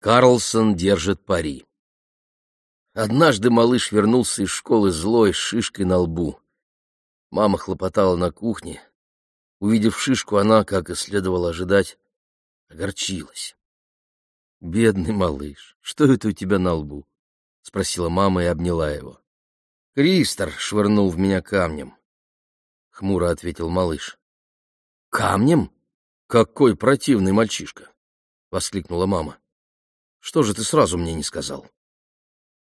Карлсон держит пари. Однажды малыш вернулся из школы злой, с шишкой на лбу. Мама хлопотала на кухне. Увидев шишку, она, как и следовало ожидать, огорчилась. — Бедный малыш, что это у тебя на лбу? — спросила мама и обняла его. — Кристор швырнул в меня камнем. — хмуро ответил малыш. — Камнем? Какой противный мальчишка! — воскликнула мама. Что же ты сразу мне не сказал?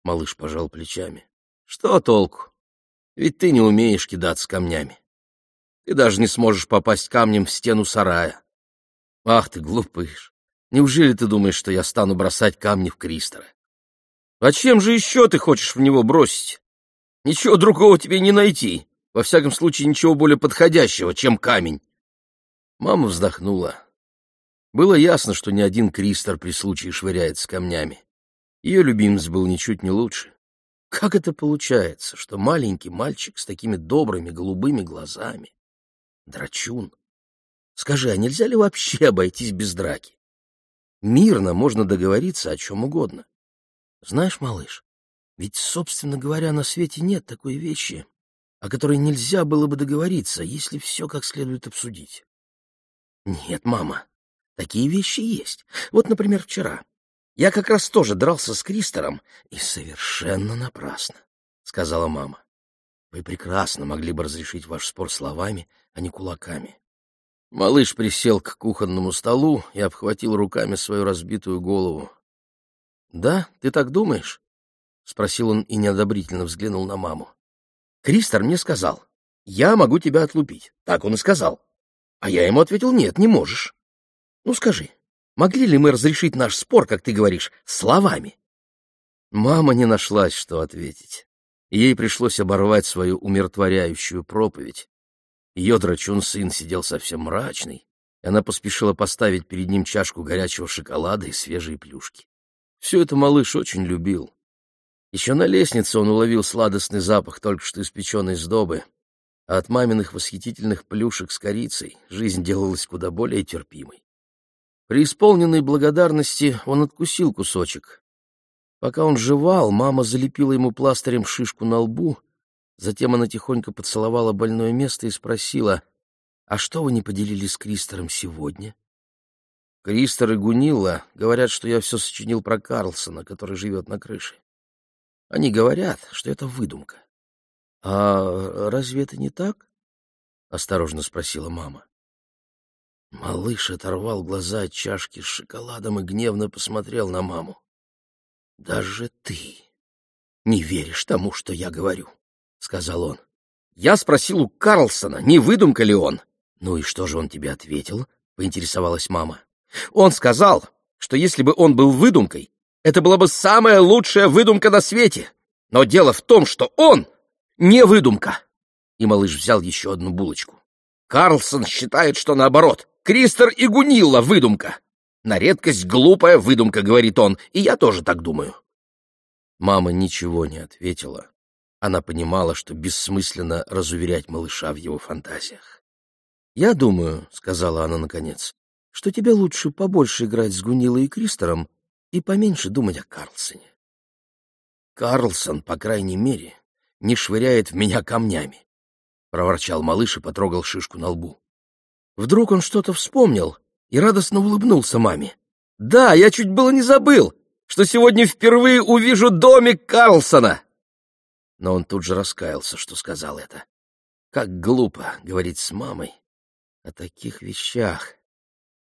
Малыш пожал плечами. Что толку? Ведь ты не умеешь кидаться камнями. Ты даже не сможешь попасть камнем в стену сарая. Ах ты, глупыш! Неужели ты думаешь, что я стану бросать камни в Кристора? А чем же еще ты хочешь в него бросить? Ничего другого тебе не найти. Во всяком случае, ничего более подходящего, чем камень. Мама вздохнула. Было ясно, что ни один Кристор при случае швыряется камнями. Ее любимец был ничуть не лучше. Как это получается, что маленький мальчик с такими добрыми голубыми глазами? Драчун. Скажи, а нельзя ли вообще обойтись без драки? Мирно можно договориться о чем угодно. Знаешь, малыш, ведь, собственно говоря, на свете нет такой вещи, о которой нельзя было бы договориться, если все как следует обсудить. Нет, мама, Такие вещи есть. Вот, например, вчера. Я как раз тоже дрался с Кристором, и совершенно напрасно, — сказала мама. Вы прекрасно могли бы разрешить ваш спор словами, а не кулаками. Малыш присел к кухонному столу и обхватил руками свою разбитую голову. — Да, ты так думаешь? — спросил он и неодобрительно взглянул на маму. — Кристор мне сказал, я могу тебя отлупить. Так он и сказал. А я ему ответил, нет, не можешь. Ну скажи, могли ли мы разрешить наш спор, как ты говоришь, словами? Мама не нашлась, что ответить. Ей пришлось оборвать свою умиротворяющую проповедь. Ее драчун сын сидел совсем мрачный, и она поспешила поставить перед ним чашку горячего шоколада и свежие плюшки. Все это малыш очень любил. Еще на лестнице он уловил сладостный запах только что испеченной сдобы, а от маминых восхитительных плюшек с корицей жизнь делалась куда более терпимой. При исполненной благодарности он откусил кусочек. Пока он жевал, мама залепила ему пластырем шишку на лбу, затем она тихонько поцеловала больное место и спросила, «А что вы не поделили с Кристором сегодня?» Кристор и Гунилла говорят, что я все сочинил про Карлсона, который живет на крыше. Они говорят, что это выдумка. — А разве это не так? — осторожно спросила мама. Малыш оторвал глаза от чашки с шоколадом и гневно посмотрел на маму. — Даже ты не веришь тому, что я говорю, — сказал он. — Я спросил у Карлсона, не выдумка ли он. — Ну и что же он тебе ответил? — поинтересовалась мама. — Он сказал, что если бы он был выдумкой, это была бы самая лучшая выдумка на свете. Но дело в том, что он не выдумка. И малыш взял еще одну булочку. Карлсон считает, что наоборот. Кристер и Гунилла — выдумка. На редкость глупая выдумка, говорит он, и я тоже так думаю. Мама ничего не ответила. Она понимала, что бессмысленно разуверять малыша в его фантазиях. «Я думаю», — сказала она наконец, — «что тебе лучше побольше играть с Гунилой и Кристером и поменьше думать о Карлсоне. Карлсон, по крайней мере, не швыряет в меня камнями», — проворчал малыш и потрогал шишку на лбу. Вдруг он что-то вспомнил и радостно улыбнулся маме. «Да, я чуть было не забыл, что сегодня впервые увижу домик Карлсона!» Но он тут же раскаялся, что сказал это. Как глупо говорить с мамой о таких вещах.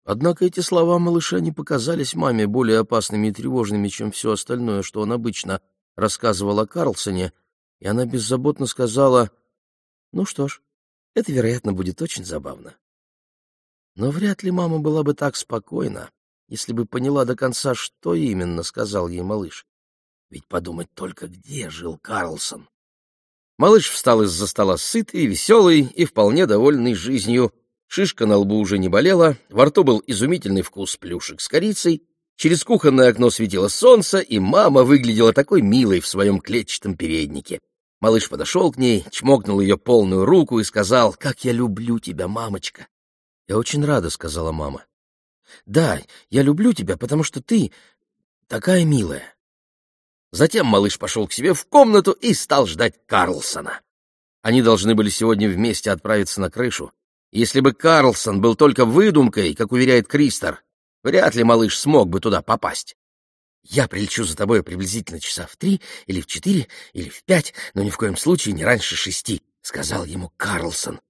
Однако эти слова малыша не показались маме более опасными и тревожными, чем все остальное, что он обычно рассказывал о Карлсоне, и она беззаботно сказала, «Ну что ж, это, вероятно, будет очень забавно». Но вряд ли мама была бы так спокойна, если бы поняла до конца, что именно сказал ей малыш. Ведь подумать только, где жил Карлсон. Малыш встал из-за стола сытый, веселый и вполне довольный жизнью. Шишка на лбу уже не болела, во рту был изумительный вкус плюшек с корицей, через кухонное окно светило солнце, и мама выглядела такой милой в своем клетчатом переднике. Малыш подошел к ней, чмокнул ее полную руку и сказал, «Как я люблю тебя, мамочка!» «Я очень рада», — сказала мама. «Да, я люблю тебя, потому что ты... такая милая. Затем малыш пошел к себе в комнату и стал ждать Карлсона. Они должны были сегодня вместе отправиться на крышу. Если бы Карлсон был только выдумкой, как уверяет Кристор, вряд ли малыш смог бы туда попасть. Я прилечу за тобой приблизительно часа в три или в четыре или в пять, но ни в коем случае не раньше шести, — сказал ему Карлсон.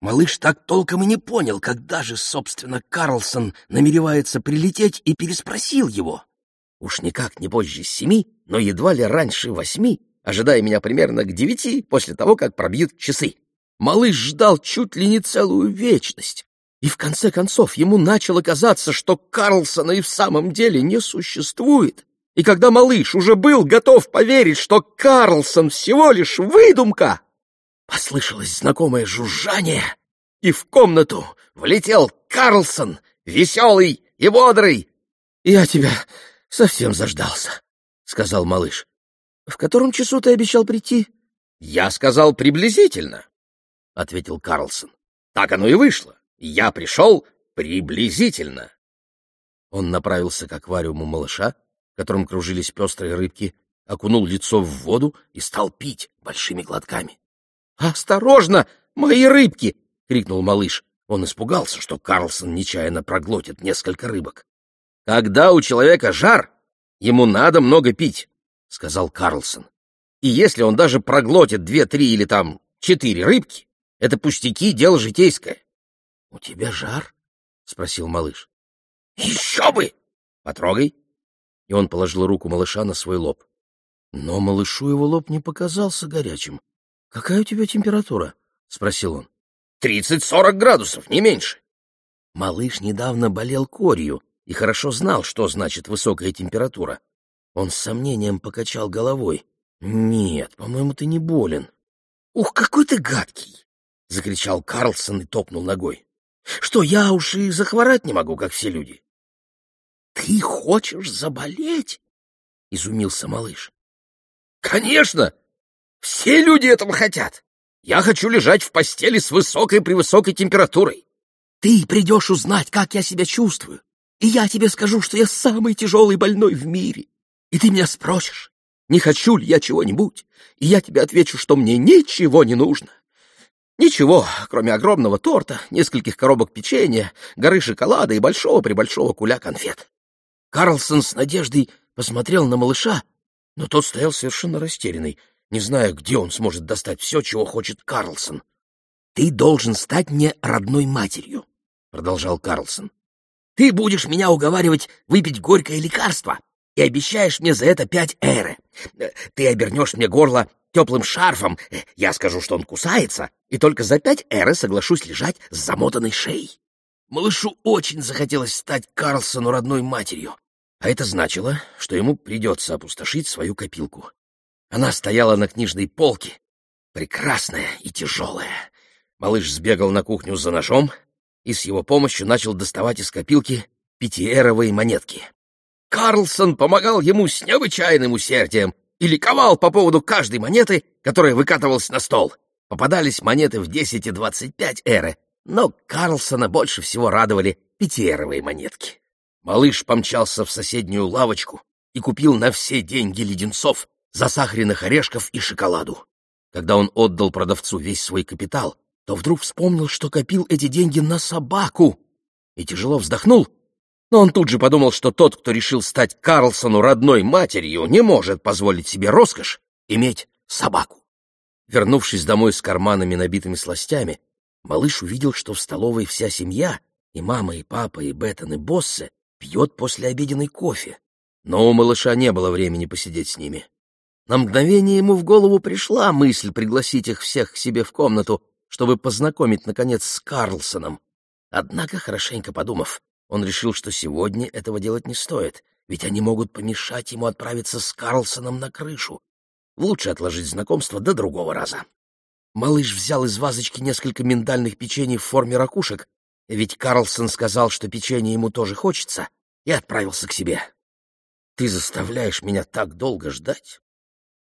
Малыш так толком и не понял, когда же, собственно, Карлсон намеревается прилететь, и переспросил его. Уж никак не позже семи, но едва ли раньше восьми, ожидая меня примерно к девяти после того, как пробьют часы. Малыш ждал чуть ли не целую вечность. И в конце концов ему начало казаться, что Карлсона и в самом деле не существует. И когда малыш уже был готов поверить, что Карлсон всего лишь выдумка, послышалось знакомое жужжание, и в комнату влетел Карлсон, веселый и бодрый. — Я тебя совсем заждался, — сказал малыш. — В котором часу ты обещал прийти? — Я сказал приблизительно, — ответил Карлсон. — Так оно и вышло. Я пришел приблизительно. Он направился к аквариуму малыша, в котором кружились пестрые рыбки, окунул лицо в воду и стал пить большими глотками. «Осторожно, мои рыбки!» — крикнул малыш. Он испугался, что Карлсон нечаянно проглотит несколько рыбок. «Когда у человека жар, ему надо много пить», — сказал Карлсон. «И если он даже проглотит две-три или там четыре рыбки, это пустяки, дело житейское. — У тебя жар? — спросил малыш. — Еще бы! Потрогай. И он положил руку малыша на свой лоб. Но малышу его лоб не показался горячим. — Какая у тебя температура? — спросил он. — Тридцать-сорок градусов, не меньше. Малыш недавно болел корью и хорошо знал, что значит высокая температура. Он с сомнением покачал головой. — Нет, по-моему, ты не болен. — Ух, какой ты гадкий! — закричал Карлсон и топнул ногой. Что, я уж и захворать не могу, как все люди? — Ты хочешь заболеть? — изумился малыш. — Конечно! Все люди этого хотят. Я хочу лежать в постели с высокой-превысокой температурой. Ты придешь узнать, как я себя чувствую, и я тебе скажу, что я самый тяжелый больной в мире. И ты меня спросишь, не хочу ли я чего-нибудь, и я тебе отвечу, что мне ничего не нужно. Ничего, кроме огромного торта, нескольких коробок печенья, горы шоколада и большого-пребольшого куля конфет. Карлсон с надеждой посмотрел на малыша, но тот стоял совершенно растерянный, не зная, где он сможет достать все, чего хочет Карлсон. — Ты должен стать мне родной матерью, — продолжал Карлсон. — Ты будешь меня уговаривать выпить горькое лекарство и обещаешь мне за это пять эры. Ты обернешь мне горло теплым шарфом, я скажу, что он кусается, и только за пять эры соглашусь лежать с замотанной шеей. Малышу очень захотелось стать Карлсону родной матерью, а это значило, что ему придется опустошить свою копилку. Она стояла на книжной полке, прекрасная и тяжелая. Малыш сбегал на кухню за ножом и с его помощью начал доставать из копилки пятиэровые монетки. Карлсон помогал ему с необычайным усердием и ликовал по поводу каждой монеты, которая выкатывалась на стол. Попадались монеты в 10 и 25 эры, но Карлсона больше всего радовали пятиэровые монетки. Малыш помчался в соседнюю лавочку и купил на все деньги леденцов, засахаренных орешков и шоколаду. Когда он отдал продавцу весь свой капитал, то вдруг вспомнил, что копил эти деньги на собаку, и тяжело вздохнул, но он тут же подумал, что тот, кто решил стать Карлсону родной матерью, не может позволить себе роскошь иметь собаку. Вернувшись домой с карманами, набитыми сластями, малыш увидел, что в столовой вся семья, и мама, и папа, и Беттон, и Боссе, пьет после обеденной кофе. Но у малыша не было времени посидеть с ними. На мгновение ему в голову пришла мысль пригласить их всех к себе в комнату, чтобы познакомить, наконец, с Карлсоном. Однако, хорошенько подумав, он решил, что сегодня этого делать не стоит, ведь они могут помешать ему отправиться с Карлсоном на крышу. Лучше отложить знакомство до другого раза. Малыш взял из вазочки несколько миндальных печений в форме ракушек, ведь Карлсон сказал, что печенье ему тоже хочется, и отправился к себе. — Ты заставляешь меня так долго ждать?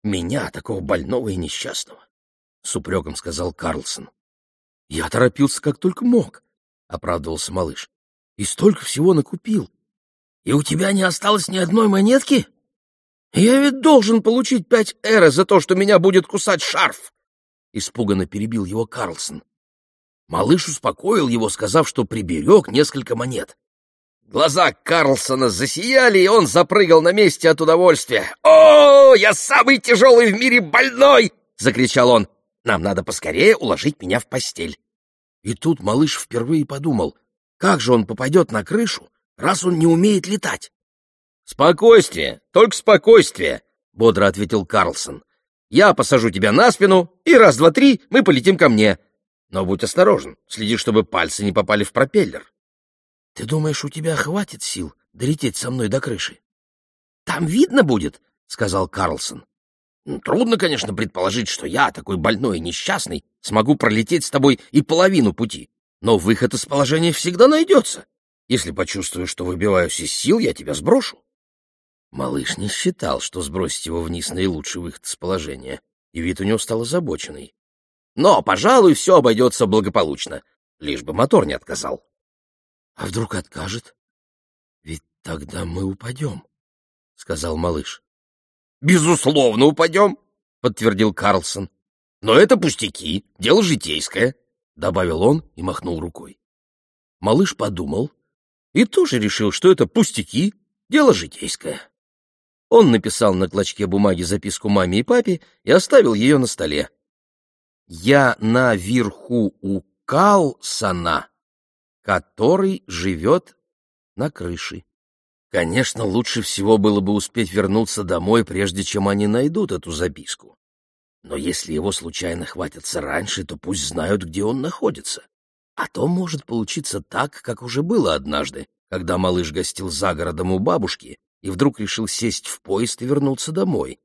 Меня, такого больного и несчастного? — с упреком сказал Карлсон. — Я торопился как только мог, — оправдывался малыш, — и столько всего накупил. И у тебя не осталось ни одной монетки? Я ведь должен получить пять эра за то, что меня будет кусать шарф!» Испуганно перебил его Карлсон. Малыш успокоил его, сказав, что приберег несколько монет. Глаза Карлсона засияли, и он запрыгал на месте от удовольствия. «О, я самый тяжелый в мире больной!» — закричал он. «Нам надо поскорее уложить меня в постель». И тут малыш впервые подумал, как же он попадет на крышу, раз он не умеет летать. «Спокойствие, только спокойствие», — бодро ответил Карлсон. «Я посажу тебя на спину, и раз, два, три мы полетим ко мне. Но будь осторожен, следи, чтобы пальцы не попали в пропеллер». «Ты думаешь, у тебя хватит сил долететь со мной до крыши?» «Там видно будет», — сказал Карлсон. «Трудно, конечно, предположить, что я, такой больной и несчастный, смогу пролететь с тобой и половину пути, но выход из положения всегда найдется. Если почувствую, что выбиваюсь из сил, я тебя сброшу». Малыш не считал, что сбросить его вниз наилучший выход из положения, и вид у него стал озабоченный. «Но, пожалуй, все обойдется благополучно, лишь бы мотор не отказал». «А вдруг откажет? Ведь тогда мы упадем», — сказал малыш. «Безусловно, упадем», — подтвердил Карлсон. «Но это пустяки, дело житейское», — добавил он и махнул рукой. Малыш подумал и тоже решил, что это пустяки, дело житейское. Он написал на клочке бумаги записку маме и папе и оставил ее на столе. «Я наверху у Калсона, который живет на крыше». Конечно, лучше всего было бы успеть вернуться домой, прежде чем они найдут эту записку. Но если его случайно хватятся раньше, то пусть знают, где он находится. А то может получиться так, как уже было однажды, когда малыш гостил за городом у бабушки и вдруг решил сесть в поезд и вернуться домой.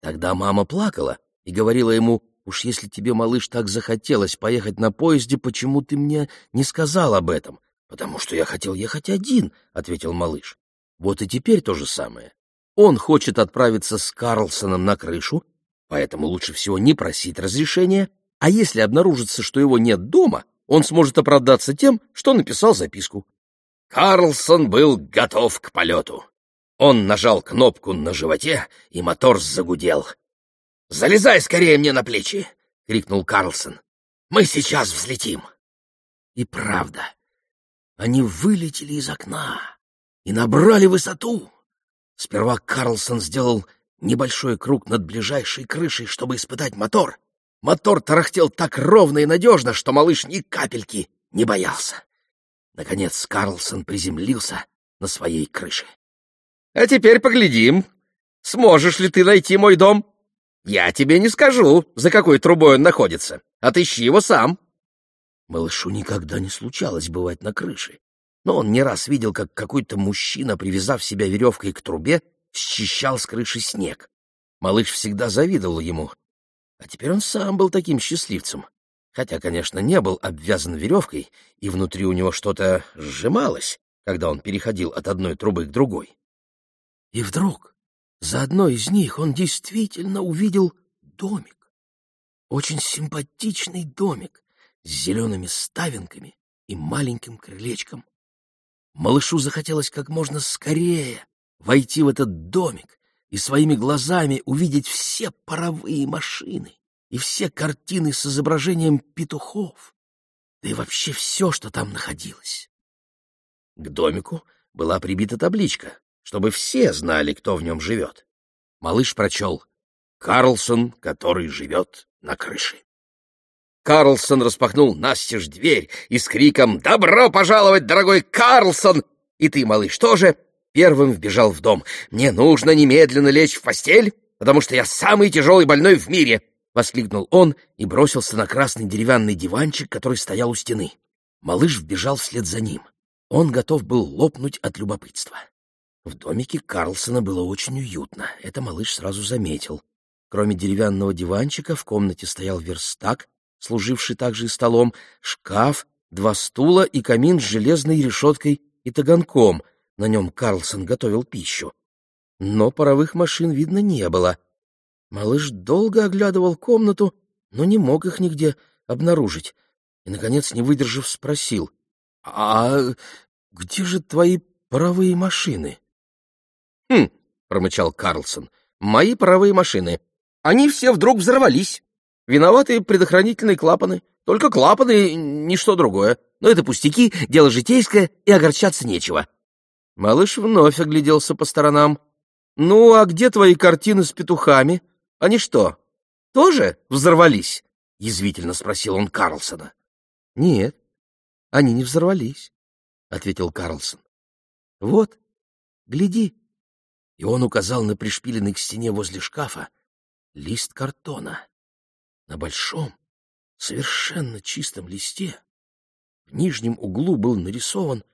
Тогда мама плакала и говорила ему, «Уж если тебе, малыш, так захотелось поехать на поезде, почему ты мне не сказал об этом?» «Потому что я хотел ехать один», — ответил малыш. Вот и теперь то же самое. Он хочет отправиться с Карлсоном на крышу, поэтому лучше всего не просить разрешения, а если обнаружится, что его нет дома, он сможет оправдаться тем, что написал записку. Карлсон был готов к полету. Он нажал кнопку на животе, и мотор загудел. «Залезай скорее мне на плечи!» — крикнул Карлсон. «Мы сейчас взлетим!» И правда, они вылетели из окна и набрали высоту. Сперва Карлсон сделал небольшой круг над ближайшей крышей, чтобы испытать мотор. Мотор тарахтел так ровно и надежно, что малыш ни капельки не боялся. Наконец Карлсон приземлился на своей крыше. А теперь поглядим, сможешь ли ты найти мой дом. Я тебе не скажу, за какой трубой он находится. Отыщи его сам. Малышу никогда не случалось бывать на крыше, но он не раз видел, как какой-то мужчина, привязав себя веревкой к трубе, счищал с крыши снег. Малыш всегда завидовал ему. А теперь он сам был таким счастливцем. Хотя, конечно, не был обвязан веревкой, и внутри у него что-то сжималось, когда он переходил от одной трубы к другой. И вдруг за одной из них он действительно увидел домик. Очень симпатичный домик с зелеными ставинками и маленьким крылечком. Малышу захотелось как можно скорее войти в этот домик и своими глазами увидеть все паровые машины и все картины с изображением петухов, да и вообще все, что там находилось. К домику была прибита табличка чтобы все знали, кто в нем живет. Малыш прочел «Карлсон, который живет на крыше». Карлсон распахнул настежь дверь и с криком «Добро пожаловать, дорогой Карлсон!» И ты, малыш, тоже первым вбежал в дом. «Мне нужно немедленно лечь в постель, потому что я самый тяжелый больной в мире!» — воскликнул он и бросился на красный деревянный диванчик, который стоял у стены. Малыш вбежал вслед за ним. Он готов был лопнуть от любопытства. В домике Карлсона было очень уютно, это малыш сразу заметил. Кроме деревянного диванчика в комнате стоял верстак, служивший также и столом, шкаф, два стула и камин с железной решеткой и таганком. На нем Карлсон готовил пищу. Но паровых машин видно не было. Малыш долго оглядывал комнату, но не мог их нигде обнаружить. И, наконец, не выдержав, спросил, «А где же твои паровые машины. «Хм», — промычал Карлсон, — «мои паровые машины. Они все вдруг взорвались. Виноваты предохранительные клапаны. Только клапаны, ничто другое. Но это пустяки, дело житейское, и огорчаться нечего». Малыш вновь огляделся по сторонам. «Ну, а где твои картины с петухами? Они что, тоже взорвались?» — язвительно спросил он Карлсона. «Нет, они не взорвались», — ответил Карлсон. «Вот, гляди». И он указал на пришпиленный к стене возле шкафа лист картона. На большом, совершенно чистом листе в нижнем углу был нарисован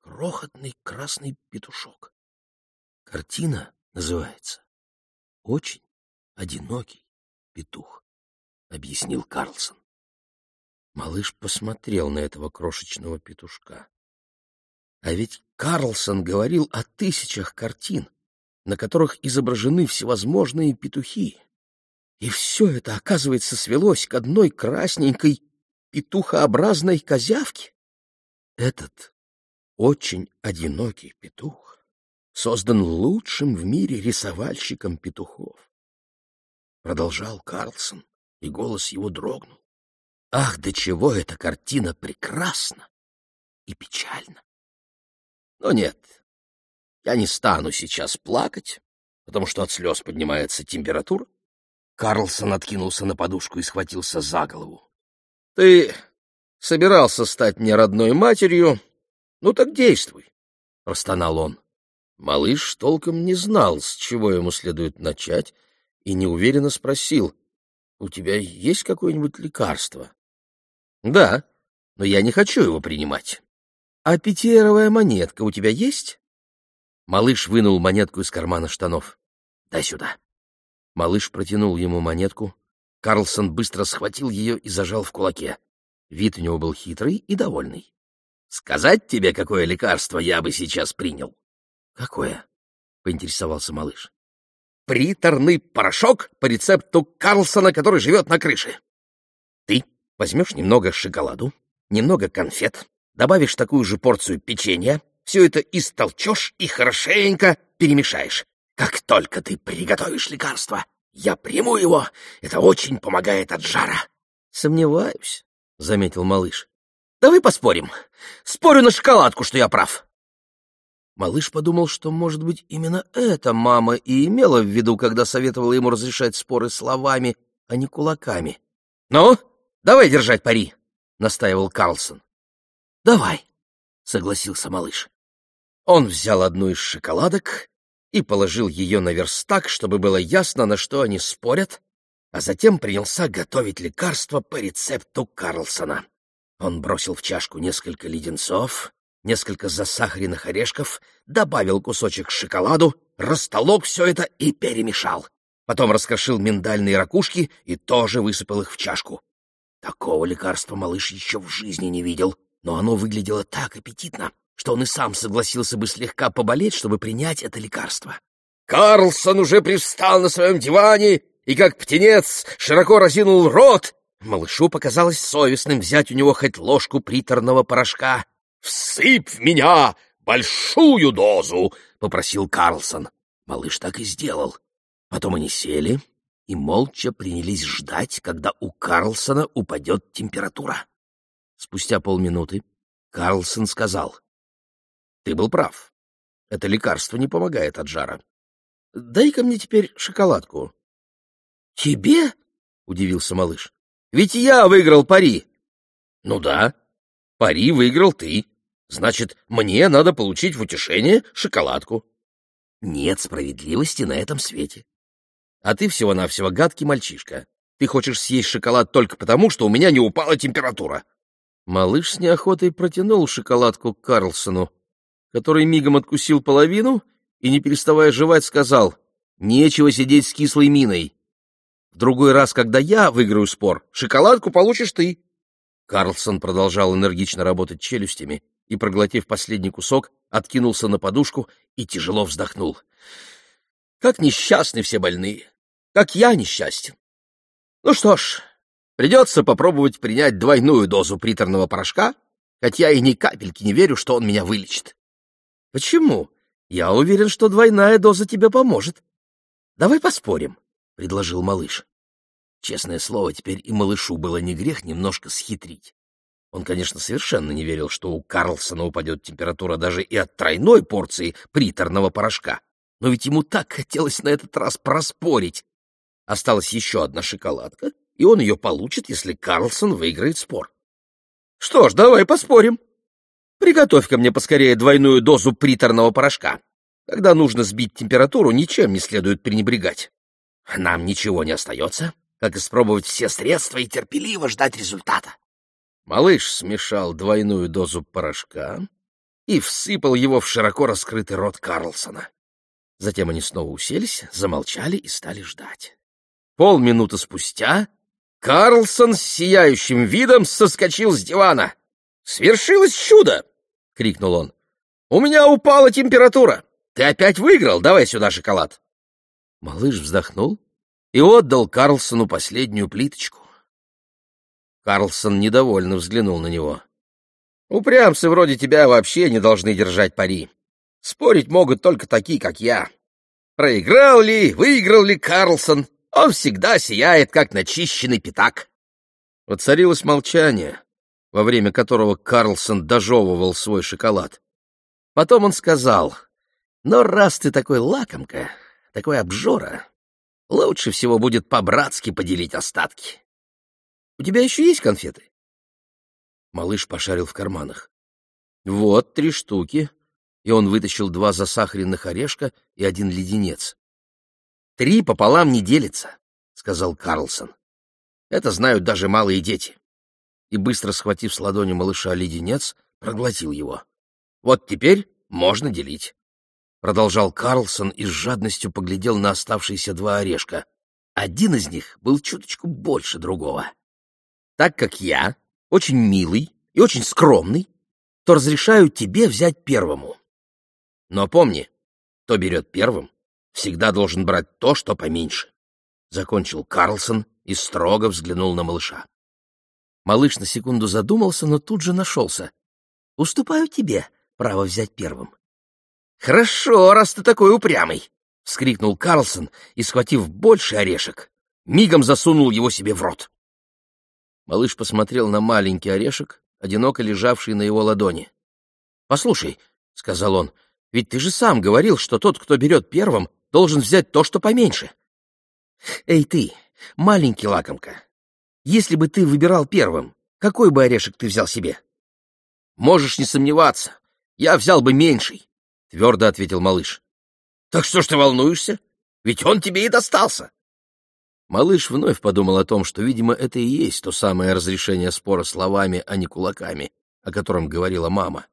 крохотный красный петушок. Картина называется «Очень одинокий петух», — объяснил Карлсон. Малыш посмотрел на этого крошечного петушка. А ведь Карлсон говорил о тысячах картин, на которых изображены всевозможные петухи. И все это, оказывается, свелось к одной красненькой петухообразной козявке. Этот очень одинокий петух создан лучшим в мире рисовальщиком петухов. Продолжал Карлсон, и голос его дрогнул. Ах, до чего эта картина прекрасна и печальна! Но нет, я не стану сейчас плакать, потому что от слез поднимается температура. Карлсон откинулся на подушку и схватился за голову. — Ты собирался стать мне родной матерью, ну так действуй, — простонал он. Малыш толком не знал, с чего ему следует начать, и неуверенно спросил, — У тебя есть какое-нибудь лекарство? — Да, но я не хочу его принимать. — А пятиэровая монетка у тебя есть? Малыш вынул монетку из кармана штанов. — Дай сюда. Малыш протянул ему монетку. Карлсон быстро схватил ее и зажал в кулаке. Вид у него был хитрый и довольный. Сказать тебе, какое лекарство я бы сейчас принял? — Какое? — поинтересовался малыш. — Приторный порошок по рецепту Карлсона, который живет на крыше. Ты возьмешь немного шоколаду, немного конфет, добавишь такую же порцию печенья, все это истолчешь и хорошенько перемешаешь. Как только ты приготовишь лекарство, я приму его. Это очень помогает от жара. — Сомневаюсь, — заметил малыш. Давай поспорим. Спорю на шоколадку, что я прав. Малыш подумал, что, может быть, именно это мама и имела в виду, когда советовала ему разрешать споры словами, а не кулаками. — Ну, давай держать пари, — настаивал Карлсон. — Давай, — согласился малыш. Он взял одну из шоколадок и положил ее на верстак, чтобы было ясно, на что они спорят, а затем принялся готовить лекарство по рецепту Карлсона. Он бросил в чашку несколько леденцов, несколько засахаренных орешков, добавил кусочек шоколаду, растолок все это и перемешал. Потом раскрошил миндальные ракушки и тоже высыпал их в чашку. Такого лекарства малыш еще в жизни не видел, но оно выглядело так аппетитно, что он и сам согласился бы слегка поболеть, чтобы принять это лекарство. Карлсон уже привстал на своем диване и, как птенец, широко разинул рот, Малышу показалось совестным взять у него хоть ложку приторного порошка. «Всыпь в меня большую дозу!» — попросил Карлсон. Малыш так и сделал. Потом они сели и молча принялись ждать, когда у Карлсона упадет температура. Спустя полминуты Карлсон сказал. «Ты был прав. Это лекарство не помогает от жара. Дай-ка мне теперь шоколадку». «Тебе?» — удивился малыш. Ведь я выиграл пари. Ну да, пари выиграл ты. Значит, мне надо получить в утешение шоколадку. Нет справедливости на этом свете. А ты всего-навсего гадкий мальчишка. Ты хочешь съесть шоколад только потому, что у меня не упала температура. Малыш с неохотой протянул шоколадку Карлсону, который мигом откусил половину и, не переставая жевать, сказал, «Нечего сидеть с кислой миной. В другой раз, когда я выиграю спор, шоколадку получишь ты. Карлсон продолжал энергично работать челюстями и, проглотив последний кусок, откинулся на подушку и тяжело вздохнул. Как несчастны все больные! Как я несчастен! Ну что ж, придется попробовать принять двойную дозу приторного порошка, хотя и ни капельки не верю, что он меня вылечит. Почему? Я уверен, что двойная доза тебе поможет. Давай поспорим, — предложил малыш. Честное слово, теперь и малышу было не грех немножко схитрить. Он, конечно, совершенно не верил, что у Карлсона упадет температура даже и от тройной порции приторного порошка. Но ведь ему так хотелось на этот раз проспорить. Осталась еще одна шоколадка, и он ее получит, если Карлсон выиграет спор. Что ж, давай поспорим. Приготовь-ка мне поскорее двойную дозу приторного порошка. Когда нужно сбить температуру, ничем не следует пренебрегать. Нам ничего не остается, как испробовать все средства и терпеливо ждать результата. Малыш смешал двойную дозу порошка и всыпал его в широко раскрытый рот Карлсона. Затем они снова уселись, замолчали и стали ждать. Полминуты спустя Карлсон с сияющим видом соскочил с дивана. «Свершилось чудо!» — крикнул он. «У меня упала температура! Ты опять выиграл! Давай сюда шоколад!» Малыш вздохнул и отдал Карлсону последнюю плиточку. Карлсон недовольно взглянул на него. «Упрямцы вроде тебя вообще не должны держать пари. Спорить могут только такие, как я. Проиграл ли, выиграл ли Карлсон, он всегда сияет, как начищенный пятак». Воцарилось молчание, во время которого Карлсон дожевывал свой шоколад. Потом он сказал, «Но раз ты такой лакомка, такой обжора, лучше всего будет по-братски поделить остатки. У тебя еще есть конфеты?» Малыш пошарил в карманах. «Вот три штуки». И он вытащил два засахаренных орешка и один леденец. «Три пополам не делится», — сказал Карлсон. «Это знают даже малые дети». И, быстро схватив с ладони малыша леденец, проглотил его. «Вот теперь можно делить». Продолжал Карлсон и с жадностью поглядел на оставшиеся два орешка. Один из них был чуточку больше другого. Так как я очень милый и очень скромный, то разрешаю тебе взять первому. Но помни, кто берет первым, всегда должен брать то, что поменьше. Закончил Карлсон и строго взглянул на малыша. Малыш на секунду задумался, но тут же нашелся. «Уступаю тебе право взять первым». «Хорошо, раз ты такой упрямый!» — вскрикнул Карлсон и, схватив больше орешек, мигом засунул его себе в рот. Малыш посмотрел на маленький орешек, одиноко лежавший на его ладони. — Послушай, — сказал он, — ведь ты же сам говорил, что тот, кто берет первым, должен взять то, что поменьше. — Эй ты, маленький лакомка, если бы ты выбирал первым, какой бы орешек ты взял себе? — Можешь не сомневаться, я взял бы меньший, — твердо ответил малыш. — Так что ж ты волнуешься? Ведь он тебе и достался. Малыш вновь подумал о том, что, видимо, это и есть то самое разрешение спора словами, а не кулаками, о котором говорила мама.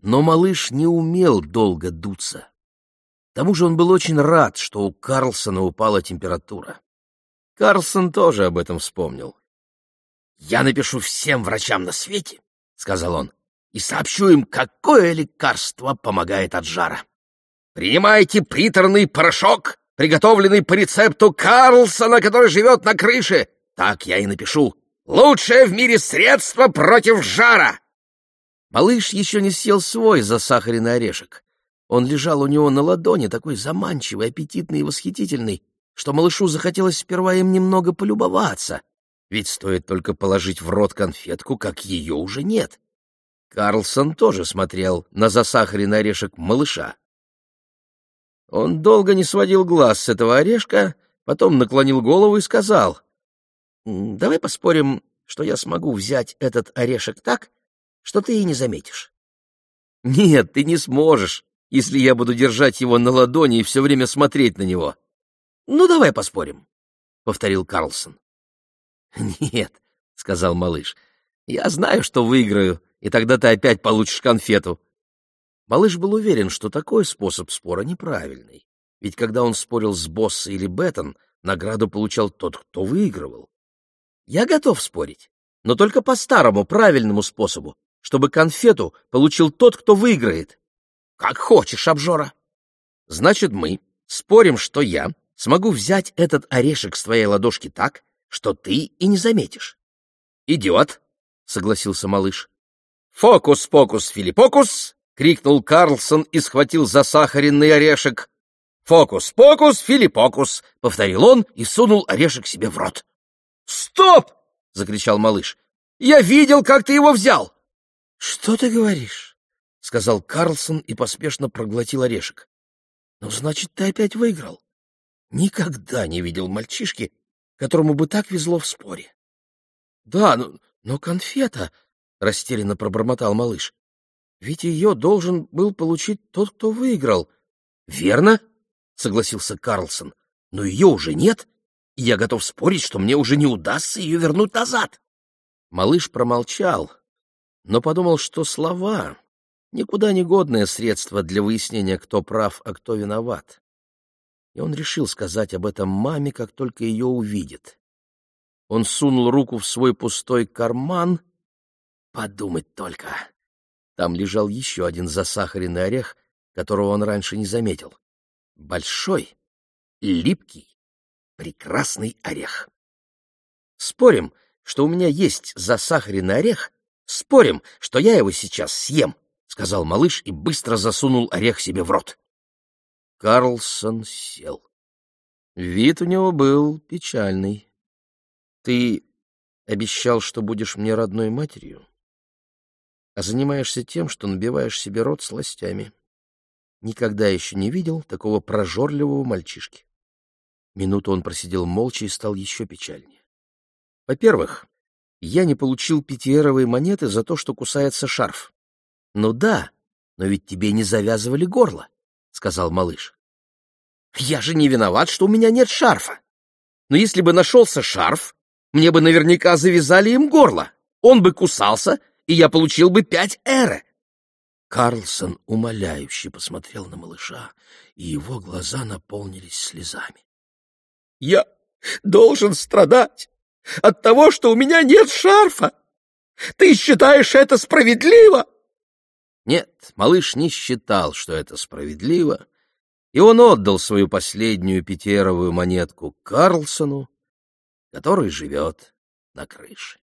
Но малыш не умел долго дуться. К тому же он был очень рад, что у Карлсона упала температура. Карлсон тоже об этом вспомнил. «Я напишу всем врачам на свете», — сказал он, — «и сообщу им, какое лекарство помогает от жара. Принимайте приторный порошок приготовленный по рецепту Карлсона, который живет на крыше. Так я и напишу. Лучшее в мире средство против жара. Малыш еще не съел свой засахаренный орешек. Он лежал у него на ладони, такой заманчивый, аппетитный и восхитительный, что малышу захотелось сперва им немного полюбоваться, ведь стоит только положить в рот конфетку, как ее уже нет. Карлсон тоже смотрел на засахаренный орешек малыша. Он долго не сводил глаз с этого орешка, потом наклонил голову и сказал, «Давай поспорим, что я смогу взять этот орешек так, что ты и не заметишь». «Нет, ты не сможешь, если я буду держать его на ладони и все время смотреть на него». «Ну, давай поспорим», — повторил Карлсон. «Нет», — сказал малыш, — «я знаю, что выиграю, и тогда ты опять получишь конфету. Малыш был уверен, что такой способ спора неправильный, ведь когда он спорил с Босс или Беттон, награду получал тот, кто выигрывал. Я готов спорить, но только по старому правильному способу, чтобы конфету получил тот, кто выиграет. Как хочешь, обжора. Значит, мы спорим, что я смогу взять этот орешек с твоей ладошки так, что ты и не заметишь. Идиот, согласился малыш. Фокус-покус, филипокус, крикнул Карлсон и схватил засахаренный орешек. «Фокус-покус, филипокус!» — повторил он и сунул орешек себе в рот. «Стоп!» — закричал малыш. «Я видел, как ты его взял!» «Что ты говоришь?» — сказал Карлсон и поспешно проглотил орешек. «Ну, значит, ты опять выиграл. Никогда не видел мальчишки, которому бы так везло в споре». «Да, но, но конфета...» — растерянно пробормотал малыш. «Ведь ее должен был получить тот, кто выиграл». «Верно?» — согласился Карлсон. «Но ее уже нет, и я готов спорить, что мне уже не удастся ее вернуть назад». Малыш промолчал, но подумал, что слова — никуда не годное средство для выяснения, кто прав, а кто виноват. И он решил сказать об этом маме, как только ее увидит. Он сунул руку в свой пустой карман. Подумать только. Там лежал еще один засахаренный орех, которого он раньше не заметил. Большой, липкий, прекрасный орех. Спорим, что у меня есть засахаренный орех, Спорим, что я его сейчас съем, — сказал малыш и быстро засунул орех себе в рот. Карлсон сел. Вид у него был печальный. — Ты обещал, что будешь мне родной матерью, а занимаешься тем, что набиваешь себе рот сластями. Никогда еще не видел такого прожорливого мальчишки. Минуту он просидел молча и стал еще печальнее. Во-первых, я не получил пятиэровые монеты за то, что кусается шарф. — Ну да, но ведь тебе не завязывали горло, — сказал малыш. — Я же не виноват, что у меня нет шарфа. Но если бы нашелся шарф, мне бы наверняка завязали им горло. Он бы кусался, и я получил бы пять эры. Карлсон умоляюще посмотрел на малыша, и его глаза наполнились слезами. — Я должен страдать, от того, что у меня нет шарфа. Ты считаешь это справедливо? Нет, малыш не считал, что это справедливо, и он отдал свою последнюю пятеровую монетку Карлсону, который живет на крыше.